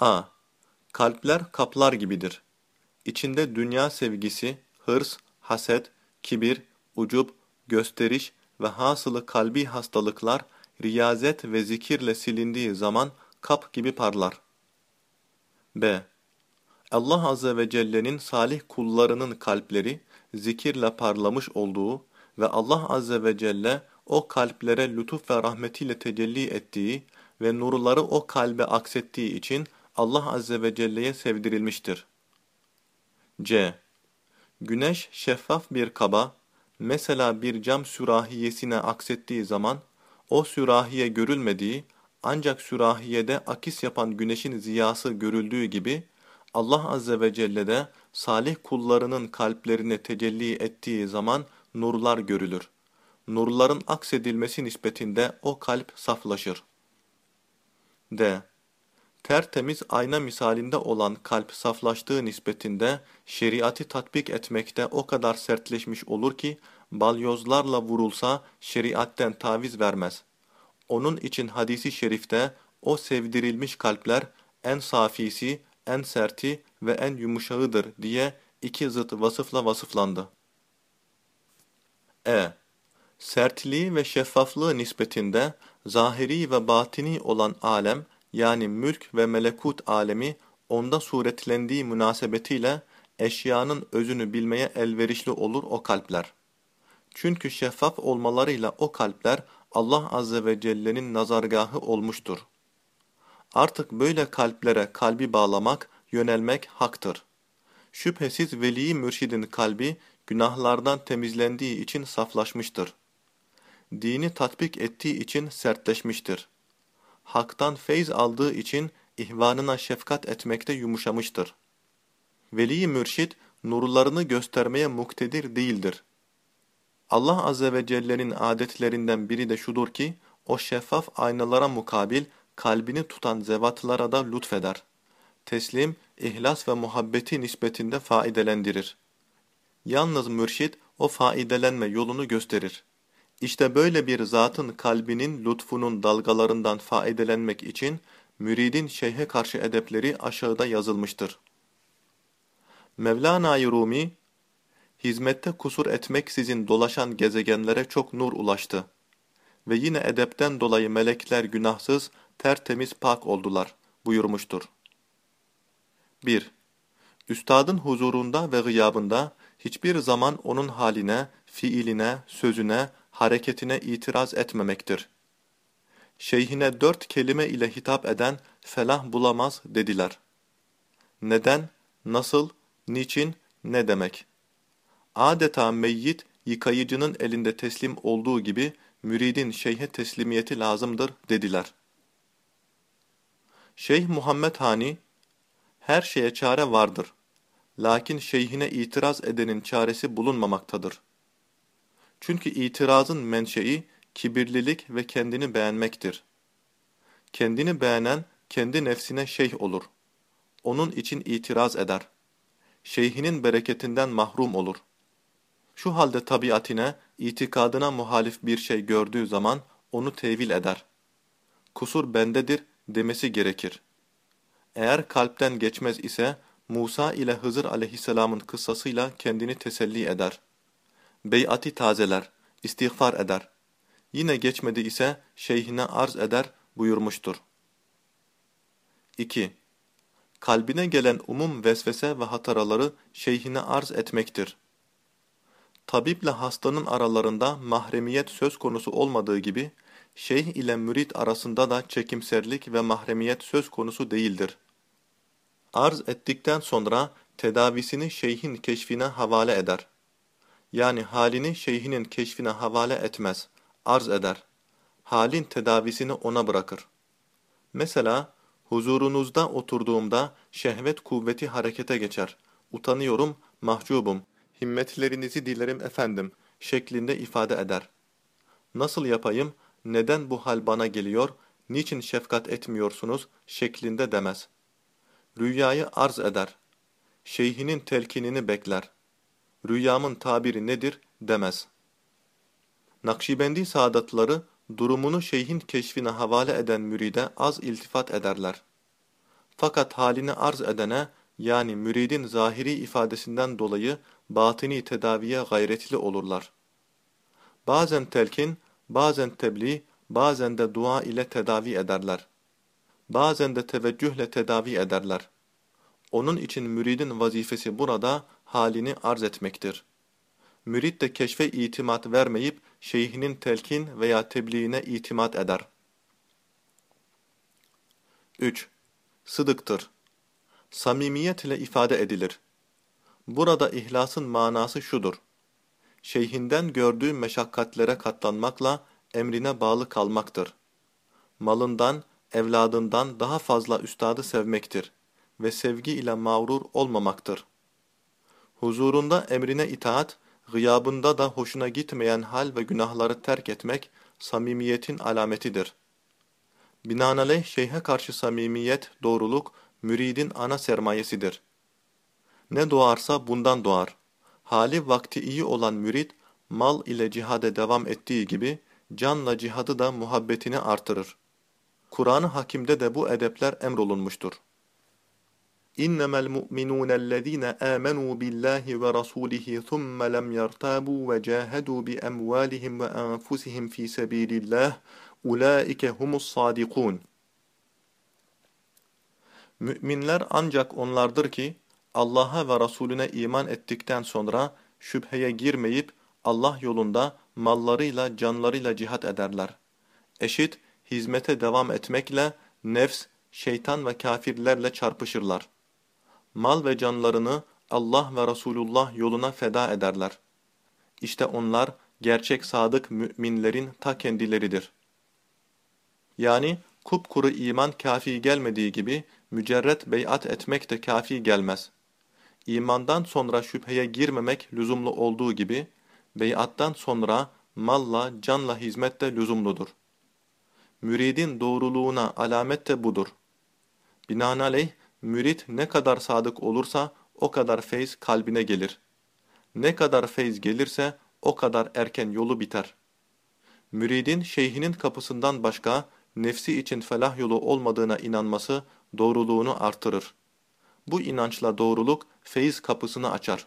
A. Kalpler kaplar gibidir. İçinde dünya sevgisi, hırs, haset, kibir, ucub, gösteriş ve hasılı kalbi hastalıklar riyazet ve zikirle silindiği zaman kap gibi parlar. B. Allah Azze ve Celle'nin salih kullarının kalpleri zikirle parlamış olduğu ve Allah Azze ve Celle o kalplere lütuf ve rahmetiyle tecelli ettiği ve nurları o kalbe aksettiği için Allah Azze ve Celle'ye sevdirilmiştir. C. Güneş şeffaf bir kaba, mesela bir cam sürahiyesine aksettiği zaman, o sürahiye görülmediği, ancak sürahiyede akis yapan güneşin ziyası görüldüğü gibi, Allah Azze ve Celle de salih kullarının kalplerine tecelli ettiği zaman nurlar görülür. Nurların aksedilmesi nispetinde o kalp saflaşır. D. Tertemiz ayna misalinde olan kalp saflaştığı nispetinde şeriatı tatbik etmekte o kadar sertleşmiş olur ki balyozlarla vurulsa şeriatten taviz vermez. Onun için hadisi şerifte o sevdirilmiş kalpler en safisi, en serti ve en yumuşağıdır diye iki zıt vasıfla vasıflandı. E. Sertliği ve şeffaflığı nispetinde zahiri ve batini olan alem yani mülk ve melekut alemi onda suretlendiği münasebetiyle eşyanın özünü bilmeye elverişli olur o kalpler. Çünkü şeffaf olmalarıyla o kalpler Allah Azze ve Celle'nin nazargahı olmuştur. Artık böyle kalplere kalbi bağlamak, yönelmek haktır. Şüphesiz veli mürşidin kalbi günahlardan temizlendiği için saflaşmıştır. Dini tatbik ettiği için sertleşmiştir. Hak'tan feyz aldığı için ihvanına şefkat etmekte yumuşamıştır. Veli mürşid nurlarını göstermeye muktedir değildir. Allah Azze ve Celle'nin adetlerinden biri de şudur ki, o şeffaf aynalara mukabil kalbini tutan zevatlara da lütfeder. Teslim, ihlas ve muhabbeti nispetinde faidelendirir. Yalnız mürşid o faidelenme yolunu gösterir. İşte böyle bir zatın kalbinin lütfunun dalgalarından faidelenmek için müridin şeyhe karşı edepleri aşağıda yazılmıştır. Mevlana-i Rumi, hizmette kusur etmeksizin dolaşan gezegenlere çok nur ulaştı. Ve yine edepten dolayı melekler günahsız, tertemiz pak oldular buyurmuştur. 1. Üstadın huzurunda ve gıyabında hiçbir zaman onun haline, fiiline, sözüne, hareketine itiraz etmemektir. Şeyhine dört kelime ile hitap eden felah bulamaz dediler. Neden, nasıl, niçin, ne demek? Adeta meyyit yıkayıcının elinde teslim olduğu gibi müridin şeyhe teslimiyeti lazımdır dediler. Şeyh Muhammed Hani, her şeye çare vardır. Lakin şeyhine itiraz edenin çaresi bulunmamaktadır. Çünkü itirazın menşei kibirlilik ve kendini beğenmektir. Kendini beğenen kendi nefsine şeyh olur. Onun için itiraz eder. Şeyhinin bereketinden mahrum olur. Şu halde tabiatine, itikadına muhalif bir şey gördüğü zaman onu tevil eder. Kusur bendedir demesi gerekir. Eğer kalpten geçmez ise Musa ile Hızır aleyhisselamın kıssasıyla kendini teselli eder. Beyati tazeler, istiğfar eder. Yine geçmedi ise şeyhine arz eder buyurmuştur. 2. Kalbine gelen umum vesvese ve hataraları şeyhine arz etmektir. Tabiple hastanın aralarında mahremiyet söz konusu olmadığı gibi, şeyh ile mürit arasında da çekimserlik ve mahremiyet söz konusu değildir. Arz ettikten sonra tedavisini şeyhin keşfine havale eder. Yani halini şeyhinin keşfine havale etmez, arz eder. Halin tedavisini ona bırakır. Mesela, huzurunuzda oturduğumda şehvet kuvveti harekete geçer. Utanıyorum, mahcubum, himmetlerinizi dilerim efendim şeklinde ifade eder. Nasıl yapayım, neden bu hal bana geliyor, niçin şefkat etmiyorsunuz şeklinde demez. Rüyayı arz eder. Şeyhinin telkinini bekler. Rüyamın tabiri nedir demez. Nakşibendi saadatları durumunu şeyhin keşfine havale eden müride az iltifat ederler. Fakat halini arz edene yani müridin zahiri ifadesinden dolayı batini tedaviye gayretli olurlar. Bazen telkin, bazen tebliğ, bazen de dua ile tedavi ederler. Bazen de teveccühle tedavi ederler. Onun için müridin vazifesi burada halini arz etmektir. Mürid de keşfe itimat vermeyip şeyhinin telkin veya tebliğine itimat eder. 3. Sıdıktır. Samimiyet ile ifade edilir. Burada ihlasın manası şudur. Şeyhinden gördüğü meşakkatlere katlanmakla emrine bağlı kalmaktır. Malından, evladından daha fazla üstadı sevmektir ve sevgi ile mağrur olmamaktır. Huzurunda emrine itaat, gıyabında da hoşuna gitmeyen hal ve günahları terk etmek samimiyetin alametidir. Binaenaleyh şeyhe karşı samimiyet, doğruluk, müridin ana sermayesidir. Ne doğarsa bundan doğar. Hali vakti iyi olan mürid, mal ile cihade devam ettiği gibi, canla cihadı da muhabbetini artırır. Kur'an-ı Hakim'de de bu edepler emrolunmuştur. İnnemel mu'minûnellezîne âmenû billâhi ve rasûlihi thumme lem yertâbû ve câhedû bi emvâlihim ve enfusihim fî sebîlillâh ulaike humus sâdikûn. Müminler ancak onlardır ki Allah'a ve Resulüne iman ettikten sonra şüpheye girmeyip Allah yolunda mallarıyla canlarıyla cihat ederler. Eşit hizmete devam etmekle nefs, şeytan ve kafirlerle çarpışırlar. Mal ve canlarını Allah ve Resulullah yoluna feda ederler. İşte onlar gerçek sadık müminlerin ta kendileridir. Yani kupkuru iman kafi gelmediği gibi mücerret beyat etmek de kafi gelmez. İmandan sonra şüpheye girmemek lüzumlu olduğu gibi, beyattan sonra malla, canla hizmet de lüzumludur. Müridin doğruluğuna alamet de budur. Binaenaleyh, mürid ne kadar sadık olursa o kadar feyz kalbine gelir. Ne kadar feyz gelirse o kadar erken yolu biter. Müridin şeyhinin kapısından başka nefsi için felah yolu olmadığına inanması doğruluğunu artırır. Bu inançla doğruluk feyiz kapısını açar.